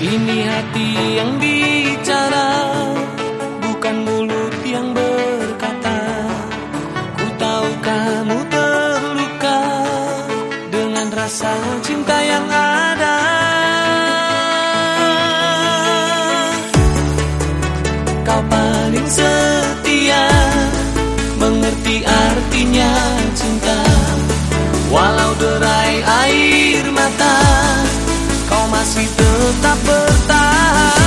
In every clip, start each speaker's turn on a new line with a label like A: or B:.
A: Ini hati yang bicara, bukan mulut yang ber masih tetap bertahan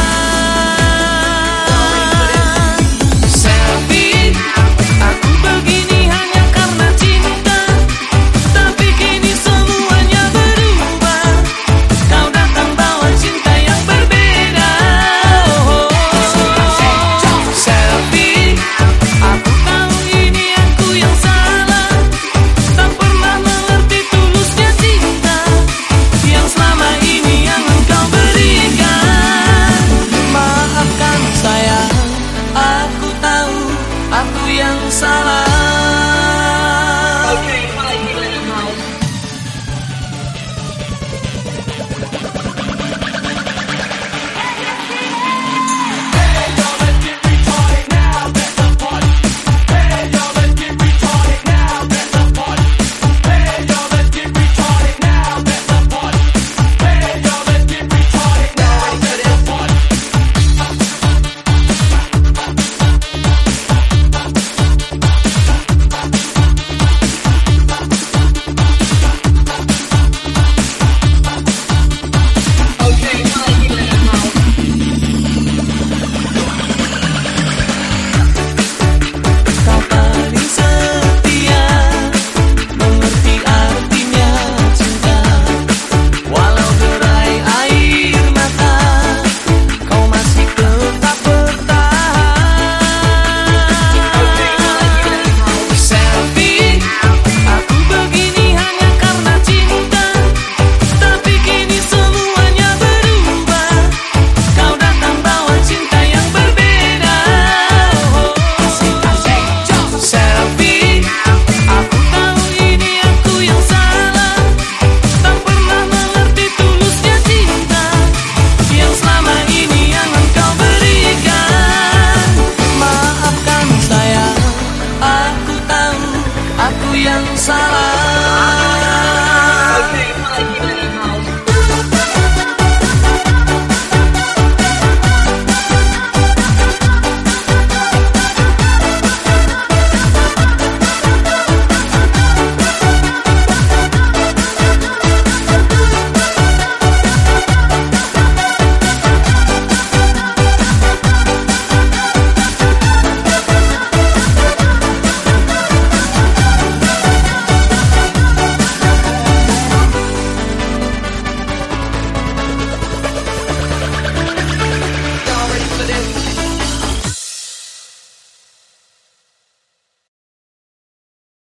A: 散。